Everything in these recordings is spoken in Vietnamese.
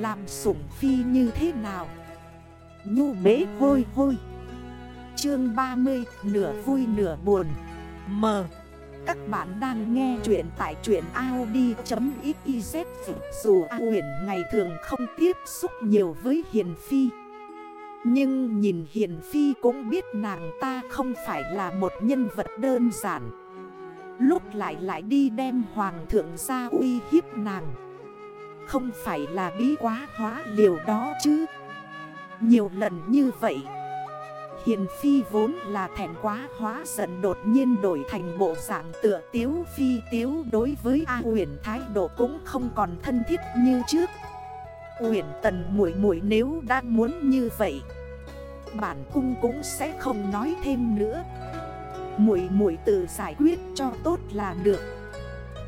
Làm sủng phi như thế nào? Nhu bế hôi hôi. Chương 30 Nửa vui nửa buồn. M. Các bạn đang nghe chuyện tại chuyện Audi.xyz Dù A huyền ngày thường không tiếp xúc nhiều với Hiền Phi, Nhưng nhìn Hiền Phi cũng biết nàng ta không phải là một nhân vật đơn giản. Lúc lại lại đi đem hoàng thượng ra uy hiếp nàng. Không phải là bí quá hóa liều đó chứ. Nhiều lần như vậy, Hiền phi vốn là thẻn quá hóa giận đột nhiên đổi thành bộ dạng tựa tiếu phi tiếu Đối với A huyền thái độ cũng không còn thân thiết như trước. Huyền tần muội muội nếu đã muốn như vậy, Bản cung cũng sẽ không nói thêm nữa. Muội muội tự giải quyết cho tốt là được.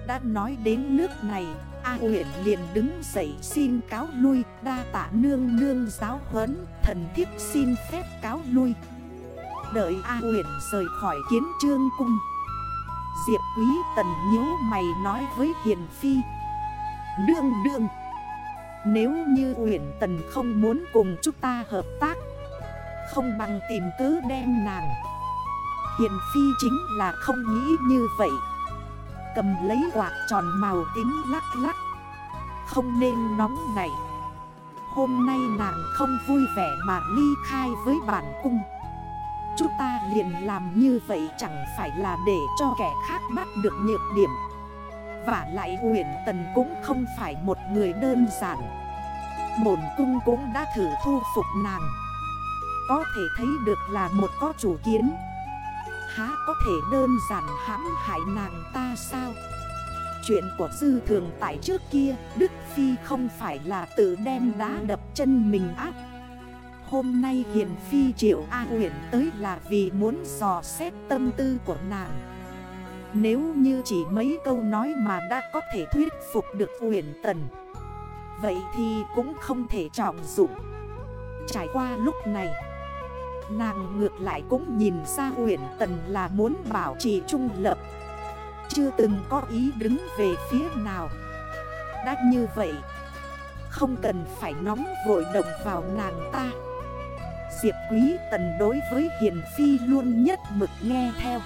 Đã nói đến nước này A huyện liền đứng dậy xin cáo lui, Đa tạ nương nương giáo huấn, Thần thiếp xin phép cáo lui. Đợi A huyện rời khỏi kiến trương cung. Diệp quý tần nhớ mày nói với Hiền Phi. Đương đương Nếu như huyện tần không muốn cùng chúng ta hợp tác, Không bằng tìm cứ đem nàng. Hiền Phi chính là không nghĩ như vậy. Cầm lấy quạt tròn màu tím lắc lắc. Không nên nóng này. Hôm nay nàng không vui vẻ mà ly khai với bản cung. Chúng ta liền làm như vậy chẳng phải là để cho kẻ khác bắt được nhược điểm. Và lại huyền tần cũng không phải một người đơn giản. Bổn cung cũng đã thử thu phục nàng. Có thể thấy được là một có chủ kiến. Há có thể đơn giản hãm hại nàng ta sao? Chuyện của dư thường tại trước kia, Đức Phi không phải là tự đem đá đập chân mình ác. Hôm nay Hiền Phi triệu A huyền tới là vì muốn dò xét tâm tư của nàng. Nếu như chỉ mấy câu nói mà đã có thể thuyết phục được huyền tần, Vậy thì cũng không thể trọng dụng. Trải qua lúc này Nàng ngược lại cũng nhìn ra huyện tần là muốn bảo trì trung lập. Chưa từng có ý đứng về phía nào. Đã như vậy, Không cần phải nóng vội động vào nàng ta. Diệp Quý Tần đối với Hiền Phi luôn nhất mực nghe theo.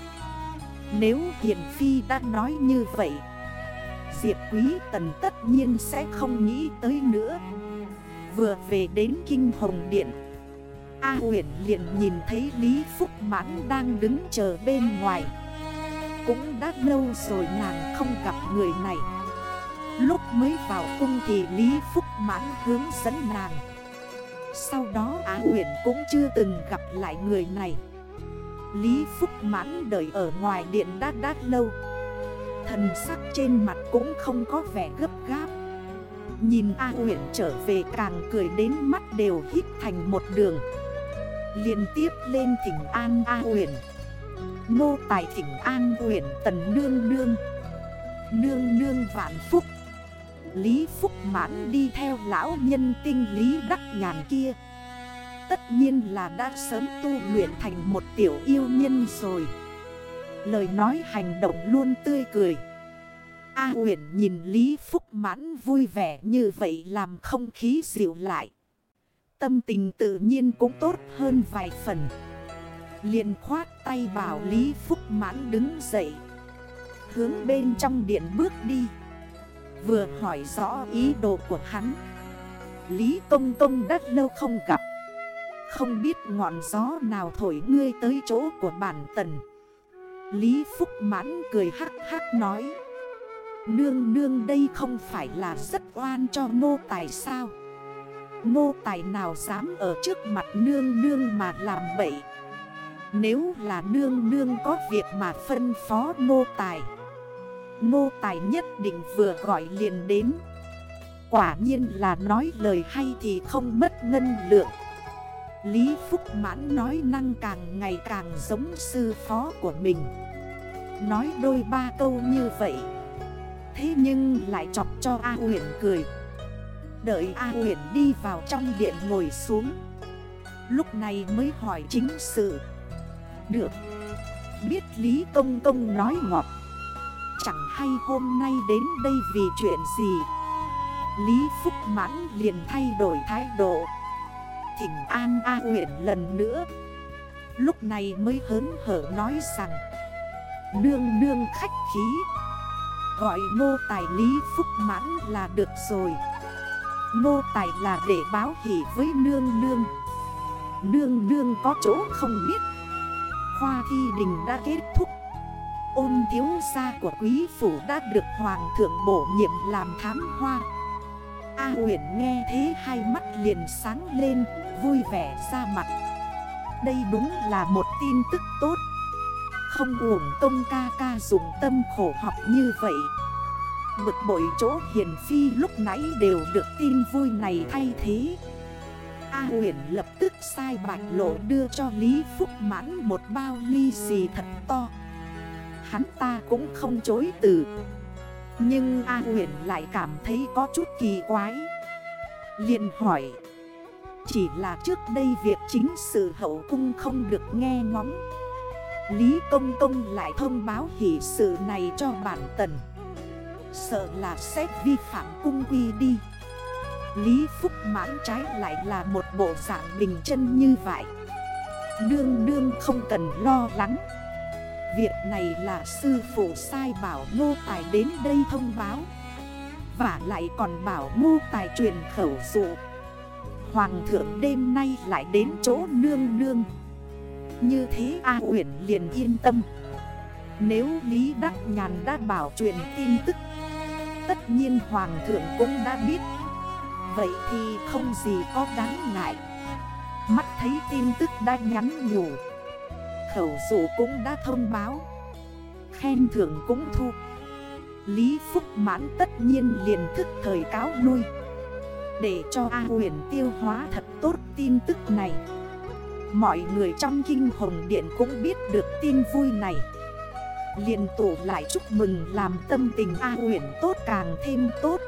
Nếu Hiền Phi đã nói như vậy, Diệp Quý Tần tất nhiên sẽ không nghĩ tới nữa. Vừa về đến Kinh Hồng Điện A huyền liền nhìn thấy Lý Phúc Mãn đang đứng chờ bên ngoài. Cũng đã lâu rồi nàng không gặp người này. Lúc mới vào cung thì Lý Phúc Mãn hướng dẫn nàng. Sau đó Á huyền cũng chưa từng gặp lại người này. Lý Phúc Mãn đợi ở ngoài điện đã đát lâu. Thần sắc trên mặt cũng không có vẻ gấp gáp. Nhìn A huyền trở về càng cười đến mắt đều hít thành một đường liên tiếp lên thỉnh An A huyền Nô tài thỉnh An huyền tần nương nương. Nương nương vạn phúc. Lý Phúc mãn đi theo lão nhân tinh Lý Đắc Nhàn kia. Tất nhiên là đã sớm tu luyện thành một tiểu yêu nhân rồi. Lời nói hành động luôn tươi cười. A huyền nhìn Lý Phúc mãn vui vẻ như vậy làm không khí dịu lại. Tâm tình tự nhiên cũng tốt hơn vài phần. Liền khoát tay bảo Lý Phúc mãn đứng dậy. Hướng bên trong điện bước đi. Vừa hỏi rõ ý đồ của hắn. Lý Công Công đất lâu không gặp. Không biết ngọn gió nào thổi ngươi tới chỗ của bản tần. Lý Phúc mãn cười hắc hắc nói. Nương nương đây không phải là rất oan cho nô tài sao? Nô tài nào dám ở trước mặt nương nương mà làm bậy? Nếu là nương nương có việc mà phân phó nô tài Nô tài nhất định vừa gọi liền đến. Quả nhiên là nói lời hay thì không mất ngân lượng. Lý Phúc Mãn nói năng càng ngày càng giống sư phó của mình. Nói đôi ba câu như vậy, Thế nhưng lại chọc cho A huyện cười. Đợi A huyền đi vào trong điện ngồi xuống. Lúc này mới hỏi chính sự. Được. Biết Lý Công Công nói ngọt. Chẳng hay hôm nay đến đây vì chuyện gì? Lý Phúc Mãn liền thay đổi thái độ. Thỉnh An A Uyển lần nữa. Lúc này mới hớn hở nói rằng, Nương nương khách khí. Gọi Ngô tài Lý Phúc Mãn là được rồi. Nô tài là để báo hỷ với nương nương. Nương nương có chỗ không biết. Khoa thi đình đã kết thúc. Ôn thiếu gia của quý phủ đã được hoàng thượng bổ nhiệm làm thám hoa. A huyền nghe thế hai mắt liền sáng lên, Vui vẻ ra mặt. Đây đúng là một tin tức tốt. Không uổng công ca ca dùng tâm khổ học như vậy. Bực bội chỗ hiền phi lúc nãy đều được tin vui này thay thế. A huyền lập tức sai bạch lộ đưa cho Lý Phúc mãn một bao ly xì thật to. Hắn ta cũng không chối từ. Nhưng A huyền lại cảm thấy có chút kỳ quái. Liền hỏi, Chỉ là trước đây việc chính sự hậu cung không được nghe ngóng. Lý Công Công lại thông báo hỷ sự này cho bản tần. Sợ là sẽ vi phạm cung quy đi. Lý Phúc mãn trái lại là một bộ dạng bình chân như vậy. Đương đương không cần lo lắng. Việc này là sư phụ sai bảo ngô tài đến đây thông báo. Và lại còn bảo ngô tài truyền khẩu dụ. Hoàng thượng đêm nay lại đến chỗ nương nương. Như thế A Uyển liền yên tâm. Nếu Lý Đắc Nhàn đã bảo truyền tin tức Tất nhiên Hoàng thượng cũng đã biết. Vậy thì không gì có đáng ngại. Mắt thấy tin tức đã nhắn nhủ. Khẩu dụ cũng đã thông báo. Khen thưởng cũng thu. Lý Phúc Mãn tất nhiên liền thức thời cáo lui. Để cho A huyền tiêu hóa thật tốt tin tức này. Mọi người trong kinh hồng điện cũng biết được tin vui này liền tụ lại chúc mừng làm tâm tình A huyển tốt càng thêm tốt.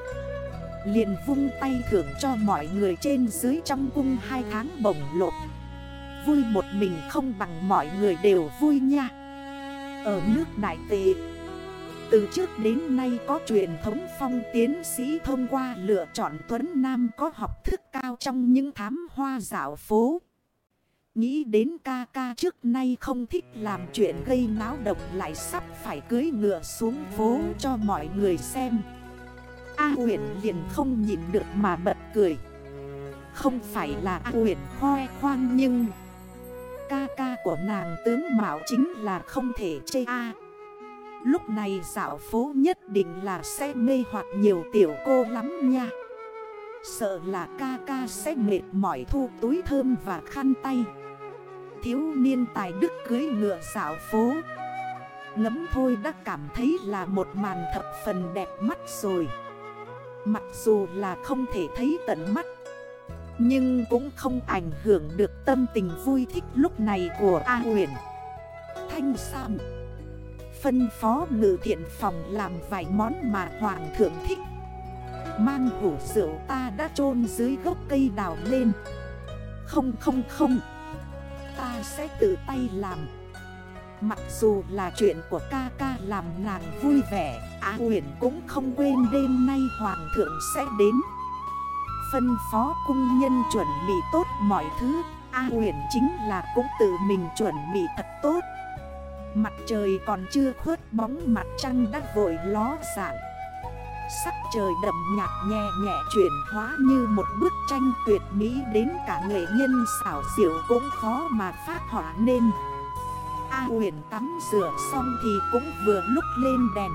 Liền vung tay thưởng cho mọi người trên dưới trong cung hai tháng bổng lột Vui một mình không bằng mọi người đều vui nha. Ở nước Đại Tệ Từ trước đến nay có truyền thống phong tiến sĩ thông qua lựa chọn Tuấn Nam có học thức cao trong những thám hoa dạo phố. Nghĩ đến ca ca trước nay không thích làm chuyện gây náo động lại sắp phải cưới ngựa xuống phố cho mọi người xem. A uyển liền không nhịn được mà bật cười. Không phải là A uyển khoe khoang nhưng Ca ca của nàng tướng Mạo chính là không thể chê A. Lúc này dạo phố nhất định là sẽ mê hoặc nhiều tiểu cô lắm nha. Sợ là ca ca sẽ mệt mỏi thu túi thơm và khăn tay. Thiếu niên tài đức cưới ngựa xảo phố. Ngấm thôi đã cảm thấy là một màn thập phần đẹp mắt rồi. Mặc dù là không thể thấy tận mắt, Nhưng cũng không ảnh hưởng được tâm tình vui thích lúc này của A huyền Thanh Sam, Phân phó ngự thiện phòng làm vài món mà Hoàng thượng thích. Mang hủ rượu ta đã chôn dưới gốc cây đào lên. Không không không. Ta sẽ tự tay làm. Mặc dù là chuyện của ca ca làm nàng vui vẻ Á huyền cũng không quên đêm nay hoàng thượng sẽ đến. Phân phó cung nhân chuẩn bị tốt mọi thứ, A huyền chính là cũng tự mình chuẩn bị thật tốt. Mặt trời còn chưa khuất bóng mặt trăng đã vội ló dạng. Sắc trời đậm nhạt nhẹ nhẹ chuyển hóa như một bức tranh tuyệt mỹ Đến cả nghệ nhân xảo diệu cũng khó mà phát hỏa nên. A huyền tắm rửa xong thì cũng vừa lúc lên đèn.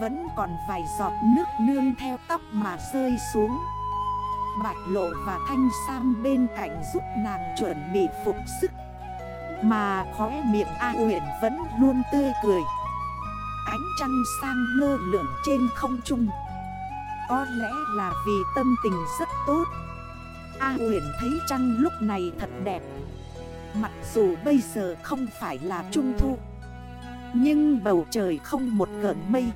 Vẫn còn vài giọt nước nương theo tóc mà rơi xuống. Bạch lộ và thanh sam bên cạnh giúp nàng chuẩn bị phục sức. Mà khóe miệng A huyền vẫn luôn tươi cười. Ánh trăng sang lơ lượng trên không trung. Có lẽ là vì tâm tình rất tốt. A huyền thấy trăng lúc này thật đẹp. Mặc dù bây giờ không phải là trung thu, Nhưng bầu trời không một gợn mây.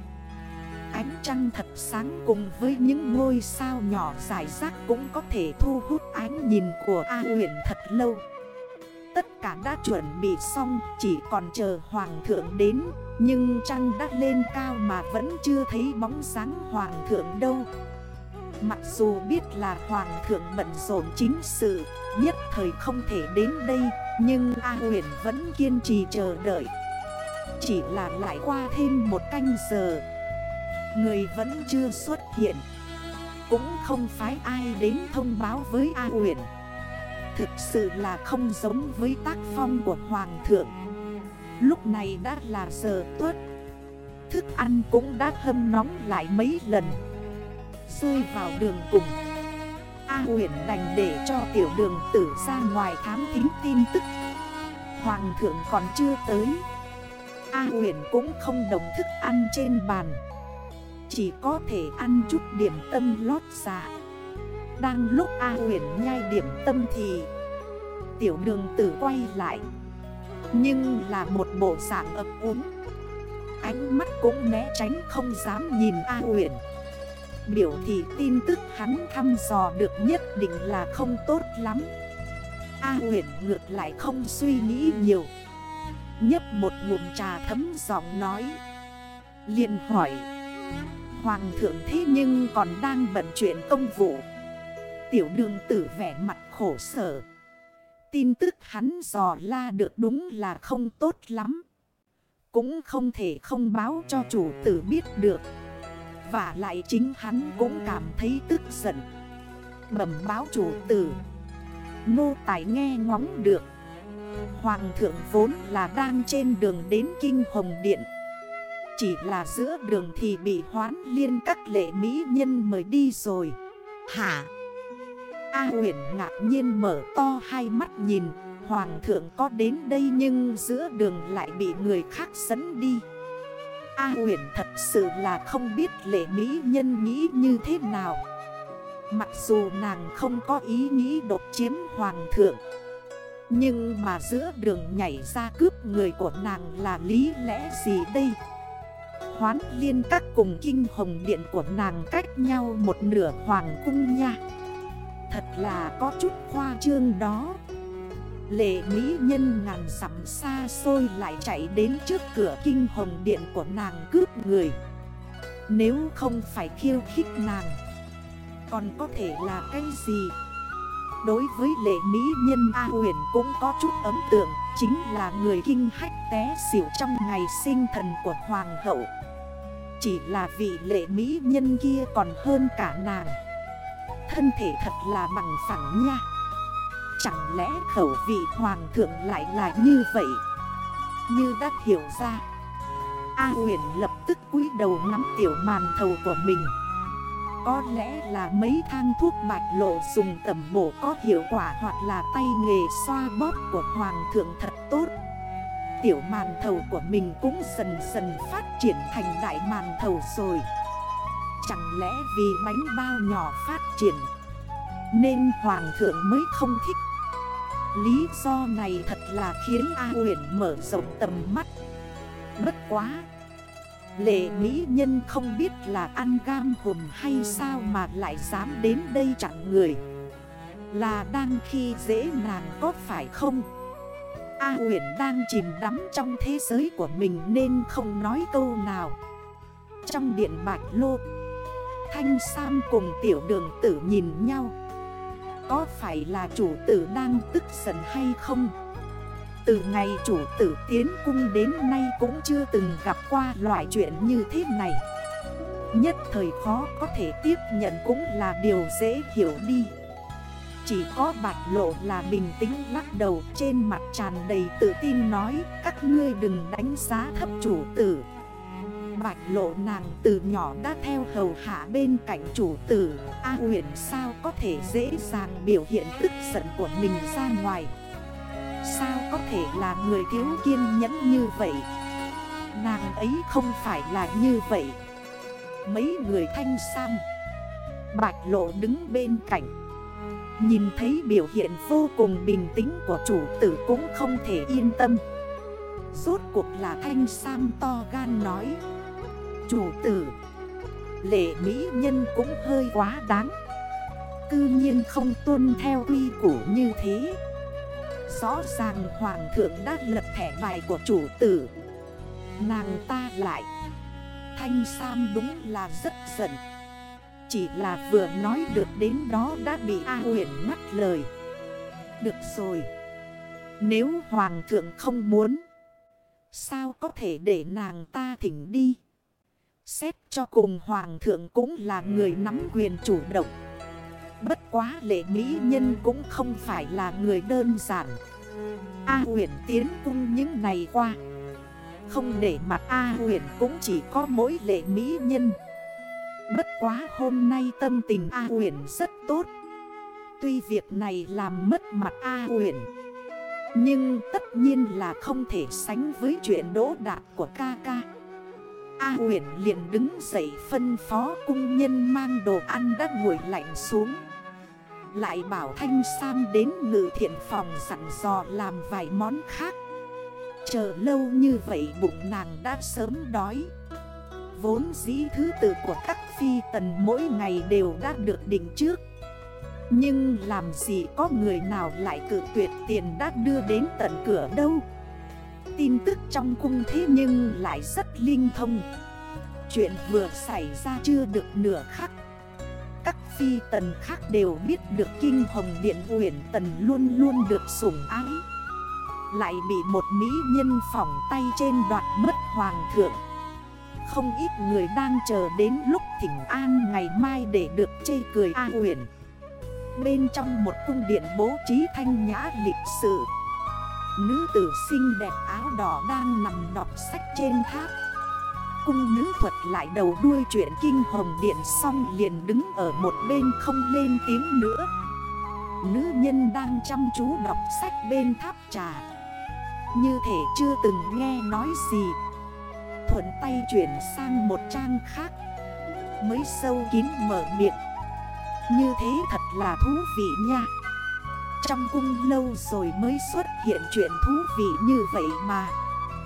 Ánh trăng thật sáng cùng với những ngôi sao nhỏ dài rác cũng có thể thu hút ánh nhìn của A huyền thật lâu cả đã chuẩn bị xong, chỉ còn chờ hoàng thượng đến. Nhưng trăng đã lên cao mà vẫn chưa thấy bóng sáng hoàng thượng đâu. Mặc dù biết là hoàng thượng bận rộn chính sự, Nhất thời không thể đến đây, Nhưng A huyền vẫn kiên trì chờ đợi. Chỉ là lại qua thêm một canh giờ, Người vẫn chưa xuất hiện. Cũng không phái ai đến thông báo với A huyền. Thực sự là không giống với tác phong của Hoàng thượng. Lúc này đã là giờ tuất. Thức ăn cũng đã hâm nóng lại mấy lần. Rơi vào đường cùng. A huyền đành để cho tiểu đường tử ra ngoài thám thính tin tức. Hoàng thượng còn chưa tới. A huyền cũng không đồng thức ăn trên bàn. Chỉ có thể ăn chút điểm tâm lót dạ. Đang lúc A huyền nhai điểm tâm thì Tiểu đường tử quay lại. Nhưng là một bộ dạng ập úng Ánh mắt cũng né tránh không dám nhìn A huyền Biểu thị tin tức hắn thăm dò được nhất định là không tốt lắm. A huyền ngược lại không suy nghĩ nhiều. Nhấp một ngụm trà thấm giọng nói. Liền hỏi, Hoàng thượng thế nhưng còn đang bận chuyện công vụ? Tiểu đường tử vẻ mặt khổ sở. Tin tức hắn dò la được đúng là không tốt lắm. Cũng không thể không báo cho chủ tử biết được. Và lại chính hắn cũng cảm thấy tức giận. Bẩm báo chủ tử. Nô tài nghe ngóng được. Hoàng thượng vốn là đang trên đường đến Kinh Hồng Điện. Chỉ là giữa đường thì bị hoán liên các lệ mỹ nhân mời đi rồi. Hả? A huyền ngạc nhiên mở to hai mắt nhìn, Hoàng thượng có đến đây nhưng giữa đường lại bị người khác dẫn đi. A huyền thật sự là không biết lệ mỹ nhân nghĩ như thế nào. Mặc dù nàng không có ý nghĩ đột chiếm hoàng thượng, Nhưng mà giữa đường nhảy ra cướp người của nàng là lý lẽ gì đây? Hoán liên các cùng kinh hồng điện của nàng cách nhau một nửa hoàng cung nha. Thật là có chút khoa trương đó. Lệ mỹ nhân ngàn sắm xa xôi lại chạy đến trước cửa kinh hồng điện của nàng cướp người. Nếu không phải khiêu khích nàng, Còn có thể là cái gì? Đối với lệ mỹ nhân, A huyền cũng có chút ấn tượng, Chính là người kinh hách té xỉu trong ngày sinh thần của hoàng hậu. Chỉ là vị lệ mỹ nhân kia còn hơn cả nàng. Thân thể thật là bằng phẳng nha. Chẳng lẽ khẩu vị hoàng thượng lại là như vậy? Như đã hiểu ra, A huyền lập tức cúi đầu nắm tiểu màn thầu của mình. Có lẽ là mấy thang thuốc bạch lộ dùng tẩm bổ có hiệu quả Hoặc là tay nghề xoa bóp của hoàng thượng thật tốt. Tiểu màn thầu của mình cũng dần dần phát triển thành đại màn thầu rồi. Chẳng lẽ vì bánh bao nhỏ phát triển Nên hoàng thượng mới không thích? Lý do này thật là khiến A huyền mở rộng tầm mắt. Bất quá, Lệ mỹ nhân không biết là ăn gam hùm hay sao mà lại dám đến đây chặn người. Là đang khi dễ nàng có phải không? A huyển đang chìm đắm trong thế giới của mình nên không nói câu nào. Trong điện bạch lô Thanh Sam cùng tiểu đường tử nhìn nhau. Có phải là chủ tử đang tức giận hay không? Từ ngày chủ tử tiến cung đến nay cũng chưa từng gặp qua loại chuyện như thế này. Nhất thời khó có thể tiếp nhận cũng là điều dễ hiểu đi. Chỉ có bạch lộ là bình tĩnh lắc đầu trên mặt tràn đầy tự tin nói, Các ngươi đừng đánh giá thấp chủ tử. Bạch lộ nàng từ nhỏ đã theo hầu hạ bên cạnh chủ tử. A huyền sao có thể dễ dàng biểu hiện tức giận của mình ra ngoài? Sao có thể là người thiếu kiên nhẫn như vậy? Nàng ấy không phải là như vậy. Mấy người thanh sam, Bạch lộ đứng bên cạnh, Nhìn thấy biểu hiện vô cùng bình tĩnh của chủ tử cũng không thể yên tâm. Rốt cuộc là thanh sam to gan nói Chủ tử. Lệ mỹ nhân cũng hơi quá đáng. Cư nhiên không tuân theo quy củ như thế. Rõ ràng hoàng thượng đã lật thẻ bài của chủ tử. Nàng ta lại. Thanh Sam đúng là rất giận. Chỉ là vừa nói được đến đó đã bị A huyền ngắt lời. Được rồi. Nếu Hoàng thượng không muốn, Sao có thể để nàng ta thỉnh đi? Xét cho cùng Hoàng thượng cũng là người nắm quyền chủ động. Bất quá lệ mỹ nhân cũng không phải là người đơn giản. A huyền tiến cung những ngày qua. Không để mặt A huyền cũng chỉ có mỗi lệ mỹ nhân. Bất quá hôm nay tâm tình A huyền rất tốt. Tuy việc này làm mất mặt A huyền. Nhưng tất nhiên là không thể sánh với chuyện đỗ đạt của ca ca. A huyền liền đứng dậy phân phó cung nhân mang đồ ăn đã nguội lạnh xuống. Lại bảo Thanh Sam đến ngự thiện phòng sẵn dò làm vài món khác. Chờ lâu như vậy bụng nàng đã sớm đói. Vốn dĩ thứ tự của các phi tần mỗi ngày đều đã được định trước. Nhưng làm gì có người nào lại cự tuyệt tiền đã đưa đến tận cửa đâu. Tin tức trong cung thế nhưng lại rất linh thông. Chuyện vừa xảy ra chưa được nửa khắc. Các phi tần khác đều biết được kinh hồng điện huyển tần luôn luôn được sủng ái. Lại bị một mỹ nhân phỏng tay trên đoạt mất hoàng thượng. Không ít người đang chờ đến lúc thỉnh an ngày mai để được chê cười A huyển Bên trong một cung điện bố trí thanh nhã lịch sự. Nữ tử xinh đẹp áo đỏ đang nằm đọc sách trên tháp. Cung nữ thuật lại đầu đuôi chuyện kinh hồng điện xong liền đứng ở một bên không lên tiếng nữa. Nữ nhân đang chăm chú đọc sách bên tháp trà. Như thể chưa từng nghe nói gì. Thuận tay chuyển sang một trang khác. Mới sâu kín mở miệng. Như thế thật là thú vị nha trong cung lâu rồi mới xuất hiện chuyện thú vị như vậy mà.